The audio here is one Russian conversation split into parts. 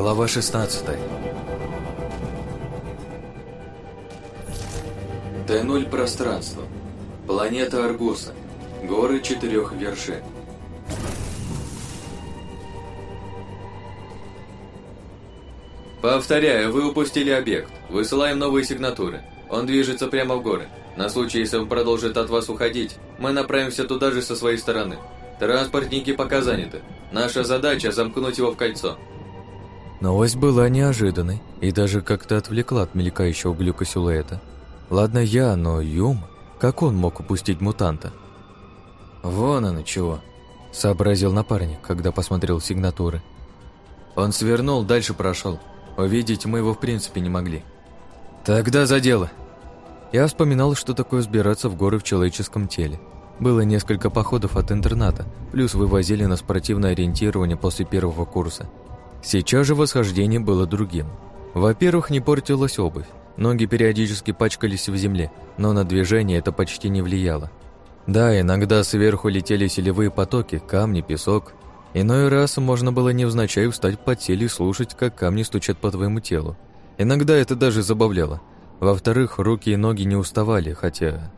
Глава 16 Т-0 пространство. Планета Аргуса. Горы четырех вершин. Повторяю, вы упустили объект. Высылаем новые сигнатуры. Он движется прямо в горы. На случай, если он продолжит от вас уходить, мы направимся туда же со своей стороны. Транспортники пока заняты. Наша задача – замкнуть его в кольцо. Новость была неожиданной и даже как-то отвлекла от мелькающего глюка силуэта. Ладно я, но Юм, как он мог упустить мутанта? «Вон оно чего», – сообразил напарник, когда посмотрел сигнатуры. Он свернул, дальше прошел. Увидеть мы его в принципе не могли. «Тогда за дело!» Я вспоминал, что такое сбираться в горы в человеческом теле. Было несколько походов от интерната, плюс вывозили на спортивное ориентирование после первого курса. Сейчас же восхождение было другим. Во-первых, не портилась обувь, ноги периодически пачкались в земле, но на движение это почти не влияло. Да, иногда сверху летели селевые потоки, камни, песок. Иной раз можно было невзначай встать под теле и слушать, как камни стучат по твоему телу. Иногда это даже забавляло. Во-вторых, руки и ноги не уставали, хотя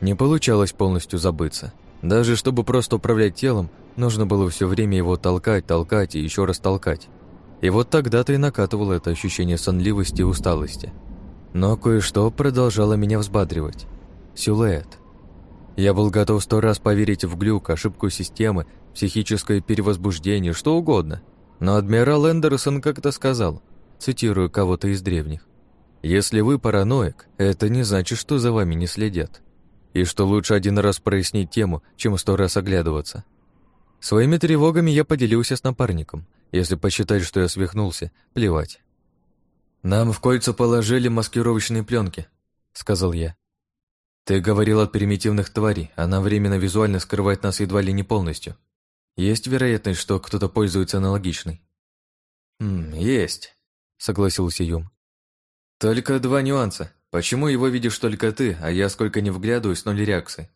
не получалось полностью забыться. Даже чтобы просто управлять телом, нужно было все время его толкать, толкать и еще раз толкать. И вот тогда-то и накатывало это ощущение сонливости и усталости. Но кое-что продолжало меня взбадривать. Силуэт. Я был готов сто раз поверить в глюк, ошибку системы, психическое перевозбуждение, что угодно. Но адмирал Эндерсон как-то сказал, цитирую кого-то из древних, «Если вы параноик, это не значит, что за вами не следят, и что лучше один раз прояснить тему, чем сто раз оглядываться». Своими тревогами я поделился с напарником, если посчитать, что я свихнулся, плевать. «Нам в кольца положили маскировочные пленки», — сказал я. «Ты говорил от примитивных тварей, она временно визуально скрывает нас едва ли не полностью. Есть вероятность, что кто-то пользуется аналогичной?» «Хм, есть», — согласился Юм. «Только два нюанса. Почему его видишь только ты, а я сколько не вглядываюсь, ноль реакции?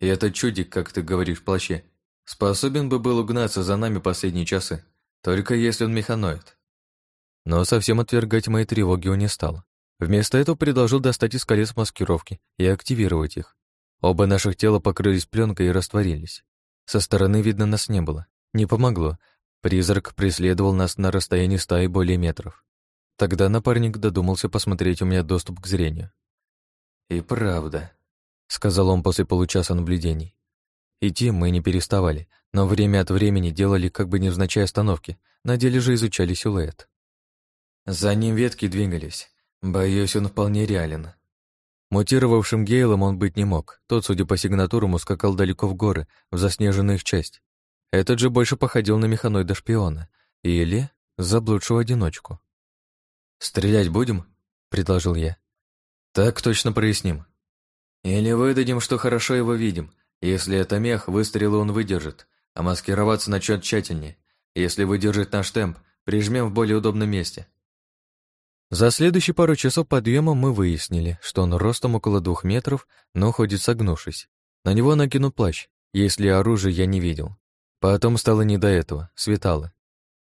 И этот чудик, как ты говоришь в плаще, способен бы был угнаться за нами последние часы. Только если он механоид. Но совсем отвергать мои тревоги он не стал. Вместо этого предложил достать из колец маскировки и активировать их. Оба наших тела покрылись пленкой и растворились. Со стороны видно нас не было. Не помогло. Призрак преследовал нас на расстоянии ста и более метров. Тогда напарник додумался посмотреть у меня доступ к зрению. «И правда», — сказал он после получаса наблюдений. Идти мы не переставали, но время от времени делали как бы невзначай остановки, на деле же изучали силуэт. За ним ветки двигались. Боюсь, он вполне реален. Мутировавшим Гейлом он быть не мог. Тот, судя по сигнатурам, ускакал далеко в горы, в заснеженную их часть. Этот же больше походил на механоида-шпиона. Или заблудшего одиночку. «Стрелять будем?» — предложил я. «Так точно проясним. Или выдадим, что хорошо его видим, если это мех, выстрелы он выдержит, а маскироваться начнет тщательнее. Если выдержит наш темп, прижмем в более удобном месте. За следующие пару часов подъема мы выяснили, что он ростом около двух метров, но ходит согнувшись. На него накинут плащ, если оружие я не видел. Потом стало не до этого, светало.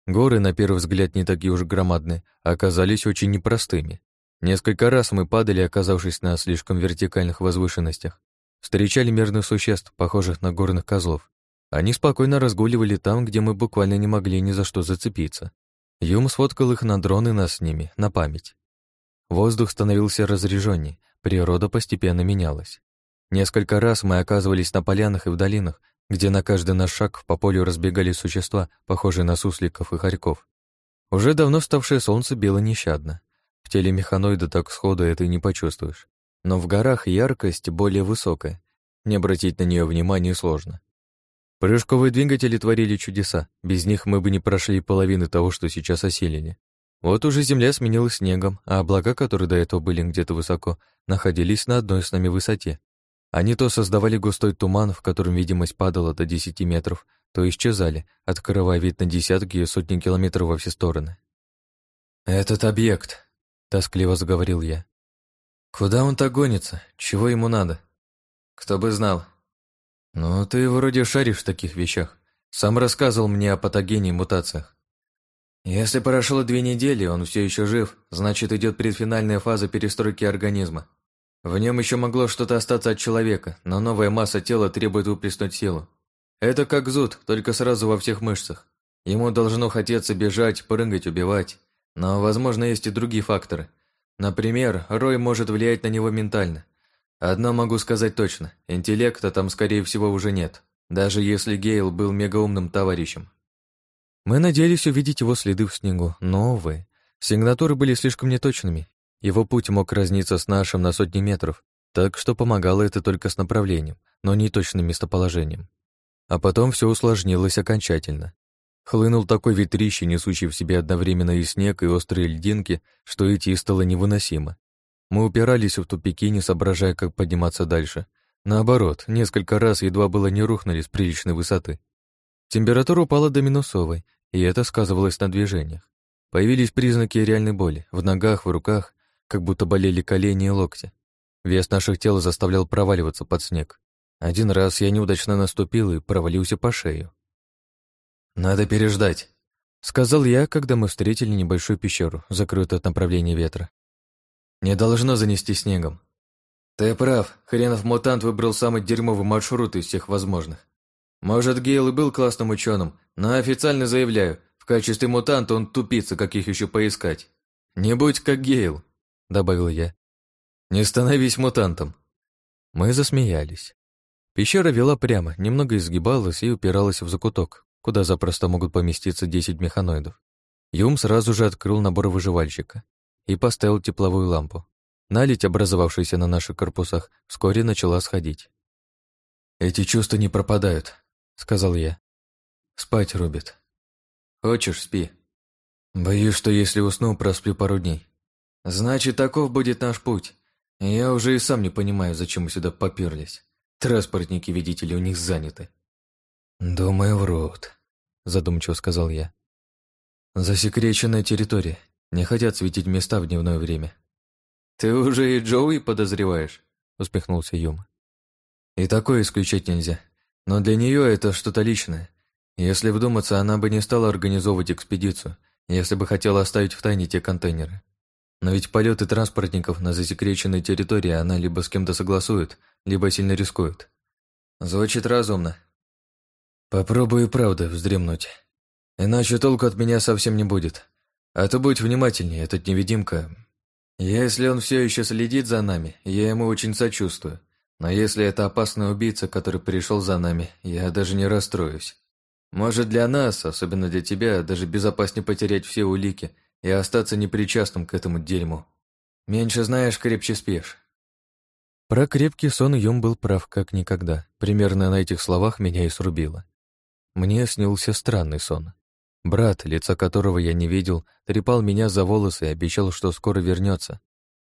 Горы, на первый взгляд, не такие уж громадные, оказались очень непростыми. Несколько раз мы падали, оказавшись на слишком вертикальных возвышенностях. Встречали мирных существ, похожих на горных козлов. Они спокойно разгуливали там, где мы буквально не могли ни за что зацепиться. Юм сфоткал их на дрон и нас с ними, на память. Воздух становился разреженней, природа постепенно менялась. Несколько раз мы оказывались на полянах и в долинах, где на каждый наш шаг по полю разбегались существа, похожие на сусликов и хорьков. Уже давно вставшее солнце бело нещадно. В теле механоида так сходу это и не почувствуешь. Но в горах яркость более высокая. Не обратить на нее внимания сложно. Прыжковые двигатели творили чудеса. Без них мы бы не прошли половины того, что сейчас осилили. Вот уже земля сменилась снегом, а облака, которые до этого были где-то высоко, находились на одной с нами высоте. Они то создавали густой туман, в котором видимость падала до 10 метров, то исчезали, открывая вид на десятки и сотни километров во все стороны. «Этот объект», — тоскливо заговорил я, Куда он так гонится? Чего ему надо? Кто бы знал. Ну, ты вроде шаришь в таких вещах. Сам рассказывал мне о патогении и мутациях. Если прошло две недели, он все еще жив, значит, идет предфинальная фаза перестройки организма. В нем еще могло что-то остаться от человека, но новая масса тела требует выплеснуть силу. Это как зуд, только сразу во всех мышцах. Ему должно хотеться бежать, прыгать, убивать. Но, возможно, есть и другие факторы. Например, Рой может влиять на него ментально. Одно могу сказать точно, интеллекта там, скорее всего, уже нет, даже если Гейл был мегаумным товарищем. Мы надеялись увидеть его следы в снегу, но, увы, сигнатуры были слишком неточными. Его путь мог разниться с нашим на сотни метров, так что помогало это только с направлением, но не точным местоположением. А потом все усложнилось окончательно. Хлынул такой ветрище, несущий в себе одновременно и снег, и острые льдинки, что идти стало невыносимо. Мы упирались в тупики, не соображая, как подниматься дальше. Наоборот, несколько раз едва было не рухнули с приличной высоты. Температура упала до минусовой, и это сказывалось на движениях. Появились признаки реальной боли в ногах, в руках, как будто болели колени и локти. Вес наших тел заставлял проваливаться под снег. Один раз я неудачно наступил и провалился по шею. «Надо переждать», — сказал я, когда мы встретили небольшую пещеру, закрытую от направления ветра. «Не должно занести снегом». «Ты прав, хренов мутант выбрал самый дерьмовый маршрут из всех возможных. Может, Гейл и был классным ученым, но официально заявляю, в качестве мутанта он тупица, каких еще поискать. Не будь как Гейл», — добавил я. «Не становись мутантом». Мы засмеялись. Пещера вела прямо, немного изгибалась и упиралась в закуток, куда запросто могут поместиться 10 механоидов. Юм сразу же открыл набор выживальщика и поставил тепловую лампу. Налить, образовавшаяся на наших корпусах, вскоре начала сходить. «Эти чувства не пропадают», — сказал я. «Спать рубит. Хочешь, спи. Боюсь, что если усну, просплю пару дней. Значит, таков будет наш путь. Я уже и сам не понимаю, зачем мы сюда поперлись. Транспортники, видите ли, у них заняты». «Думаю, врут», — задумчиво сказал я. «Засекреченная территория. Не хотят светить места в дневное время». «Ты уже и Джоуи подозреваешь?» — усмехнулся Юм. «И такое исключать нельзя. Но для нее это что-то личное. Если вдуматься, она бы не стала организовывать экспедицию, если бы хотела оставить в тайне те контейнеры. Но ведь полеты транспортников на засекреченной территории она либо с кем-то согласует, либо сильно рискует. Звучит разумно, Попробую правда вздремнуть. Иначе толку от меня совсем не будет. А то будь внимательнее, этот невидимка. Если он все еще следит за нами, я ему очень сочувствую. Но если это опасный убийца, который пришел за нами, я даже не расстроюсь. Может, для нас, особенно для тебя, даже безопаснее потерять все улики и остаться непричастным к этому дерьму. Меньше знаешь, крепче спишь. Про крепкий сон Юм был прав как никогда. Примерно на этих словах меня и срубило. Мне снился странный сон. Брат, лица которого я не видел, трепал меня за волосы и обещал, что скоро вернется.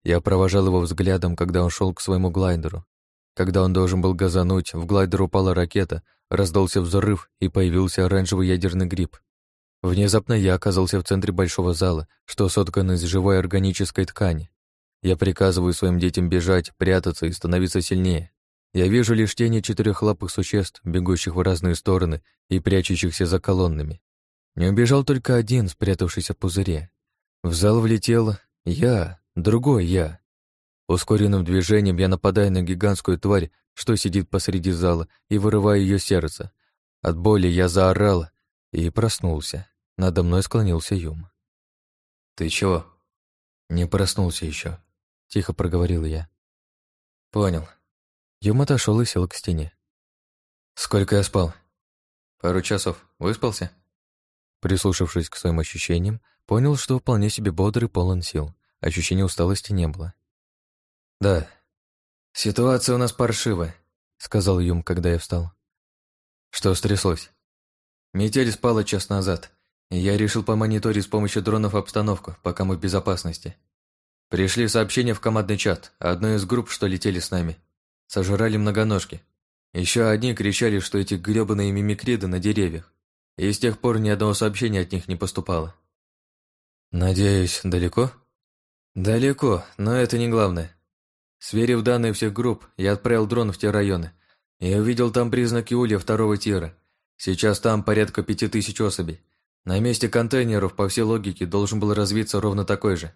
Я провожал его взглядом, когда он шел к своему глайдеру. Когда он должен был газануть, в глайдер упала ракета, раздался взрыв и появился оранжевый ядерный гриб. Внезапно я оказался в центре большого зала, что соткан из живой органической ткани. Я приказываю своим детям бежать, прятаться и становиться сильнее. Я вижу лишь тени четырехлапых существ, бегущих в разные стороны и прячущихся за колоннами. Не убежал только один, спрятавшийся в пузыре. В зал влетел я, другой я. Ускоренным движением я нападаю на гигантскую тварь, что сидит посреди зала, и вырываю ее сердце. От боли я заорал и проснулся. Надо мной склонился Юм. «Ты чего?» «Не проснулся еще», — тихо проговорил я. «Понял. Юм отошел и сел к стене. «Сколько я спал?» «Пару часов. Выспался?» Прислушавшись к своим ощущениям, понял, что вполне себе бодр и полон сил. Ощущения усталости не было. «Да. Ситуация у нас паршивая», — сказал Юм, когда я встал. «Что стряслось?» «Метель спала час назад, и я решил помониторить с помощью дронов обстановку, пока мы в безопасности. Пришли сообщения в командный чат, одной из групп, что летели с нами сожрали многоножки. Еще одни кричали, что эти грёбаные мимикриды на деревьях, и с тех пор ни одного сообщения от них не поступало. Надеюсь, далеко? Далеко, но это не главное. Сверив данные всех групп, я отправил дрон в те районы и увидел там признаки улья второго тира. Сейчас там порядка пяти тысяч особей. На месте контейнеров, по всей логике, должен был развиться ровно такой же.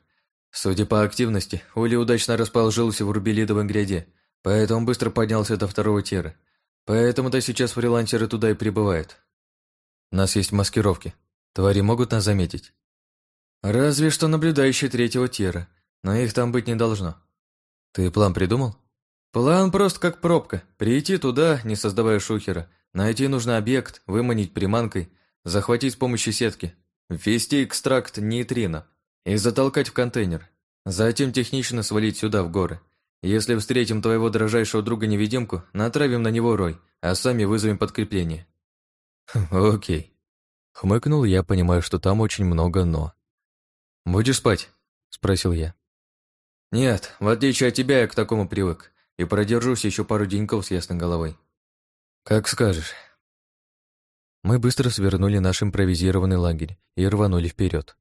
Судя по активности, Ули удачно расположился в рубелидовой гряде, поэтому быстро поднялся до второго тира. Поэтому-то сейчас фрилансеры туда и прибывают. У нас есть маскировки. Твари могут нас заметить. Разве что наблюдающие третьего тира, но их там быть не должно. Ты план придумал? План прост как пробка. Прийти туда, не создавая шухера, найти нужный объект, выманить приманкой, захватить с помощью сетки, ввести экстракт нейтрино и затолкать в контейнер. Затем технично свалить сюда, в горы. Если встретим твоего дрожайшего друга-невидимку, натравим на него рой, а сами вызовем подкрепление. Окей. Хмыкнул я, понимая, что там очень много «но». «Будешь спать?» — спросил я. «Нет, в отличие от тебя я к такому привык и продержусь еще пару деньков с ясной головой». «Как скажешь». Мы быстро свернули наш импровизированный лагерь и рванули вперед.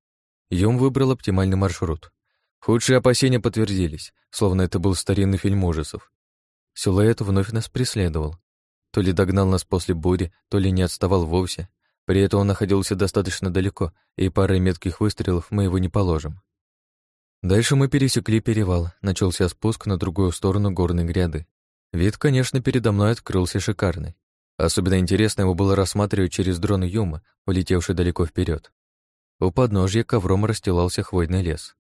Юм выбрал оптимальный маршрут. Худшие опасения подтвердились, словно это был старинный фильм ужасов. Силуэт вновь нас преследовал. То ли догнал нас после бури, то ли не отставал вовсе. При этом он находился достаточно далеко, и парой метких выстрелов мы его не положим. Дальше мы пересекли перевал, начался спуск на другую сторону горной гряды. Вид, конечно, передо мной открылся шикарный. Особенно интересно его было рассматривать через дрон Юма, улетевший далеко вперед. У подножья ковром расстилался хвойный лес.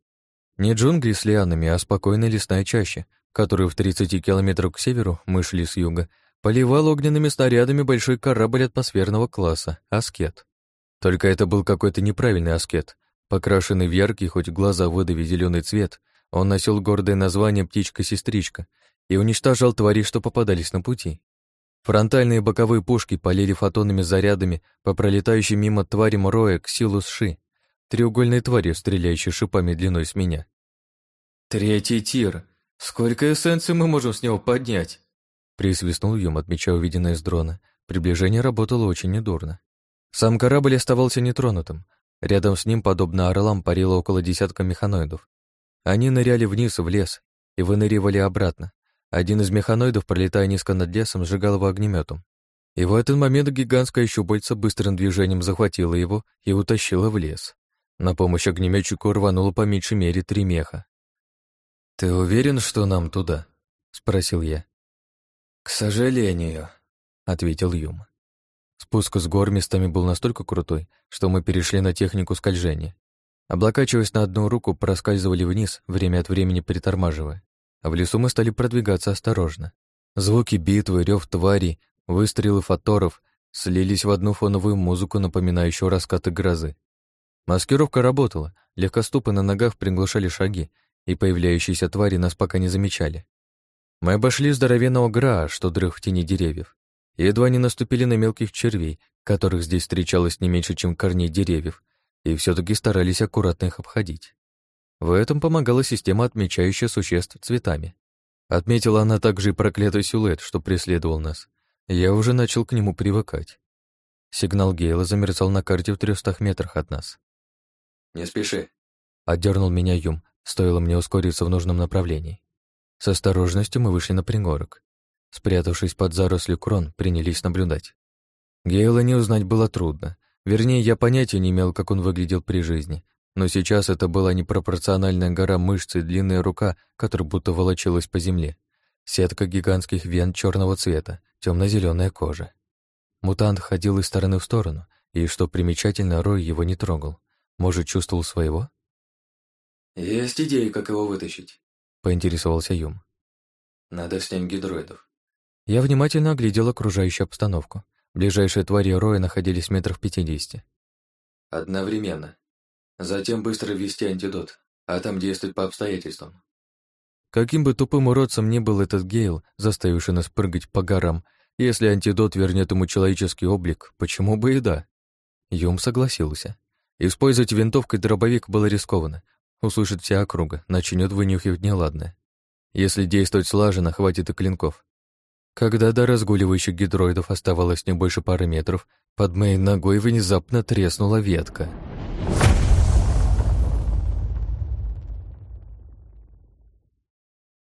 Не джунгли с лианами, а спокойная лесная чаща, которую в 30 километрах к северу мы шли с юга, поливал огненными снарядами большой корабль атмосферного класса «Аскет». Только это был какой-то неправильный аскет. Покрашенный в яркий, хоть глаза выдави зеленый цвет, он носил гордое название «Птичка-сестричка» и уничтожал твари, что попадались на пути. Фронтальные и боковые пушки полили фотонными зарядами по пролетающей мимо тварям роек силу сши, треугольной твари, стреляющей шипами длиной с меня. «Третий тир! Сколько эссенций мы можем с него поднять?» Присвистнул Юм, отмечая увиденное с дрона. Приближение работало очень недурно. Сам корабль оставался нетронутым. Рядом с ним, подобно орлам, парило около десятка механоидов. Они ныряли вниз, в лес, и выныривали обратно. Один из механоидов, пролетая низко над лесом, сжигал его огнеметом. И в этот момент гигантская щупальца быстрым движением захватила его и утащила в лес. На помощь огнеметчику рвануло по меньшей мере три меха. «Ты уверен, что нам туда?» — спросил я. «К сожалению», — ответил Юм. Спуск с гор местами был настолько крутой, что мы перешли на технику скольжения. Облокачиваясь на одну руку, проскальзывали вниз, время от времени притормаживая. А в лесу мы стали продвигаться осторожно. Звуки битвы, рев тварей, выстрелы фоторов слились в одну фоновую музыку, напоминающую раскаты грозы. Маскировка работала, легкоступы на ногах приглушали шаги, и появляющиеся твари нас пока не замечали. Мы обошли здоровенного гра, что дрых в тени деревьев, и едва не наступили на мелких червей, которых здесь встречалось не меньше, чем корней деревьев, и все таки старались аккуратно их обходить. В этом помогала система, отмечающая существ цветами. Отметила она также и проклятый силуэт, что преследовал нас. Я уже начал к нему привыкать. Сигнал Гейла замерцал на карте в трехстах метрах от нас. «Не спеши», — отдернул меня Юм, стоило мне ускориться в нужном направлении. С осторожностью мы вышли на пригорок. Спрятавшись под заросли крон, принялись наблюдать. Гейла не узнать было трудно. Вернее, я понятия не имел, как он выглядел при жизни. Но сейчас это была непропорциональная гора мышц и длинная рука, которая будто волочилась по земле. Сетка гигантских вен черного цвета, темно-зеленая кожа. Мутант ходил из стороны в сторону, и, что примечательно, Рой его не трогал. Может, чувствовал своего? «Есть идеи, как его вытащить», — поинтересовался Юм. «Надо снять гидроидов». Я внимательно оглядел окружающую обстановку. Ближайшие твари Роя находились метров пятидесяти. «Одновременно. Затем быстро ввести антидот, а там действовать по обстоятельствам». Каким бы тупым уродцем ни был этот Гейл, заставивший нас прыгать по горам, если антидот вернет ему человеческий облик, почему бы и да? Юм согласился. Использовать винтовку и дробовик было рискованно, Услышит вся округа, начнет вынюхивать неладное. Если действовать слаженно, хватит и клинков. Когда до разгуливающих гидроидов оставалось не больше пары метров, под моей ногой внезапно треснула ветка —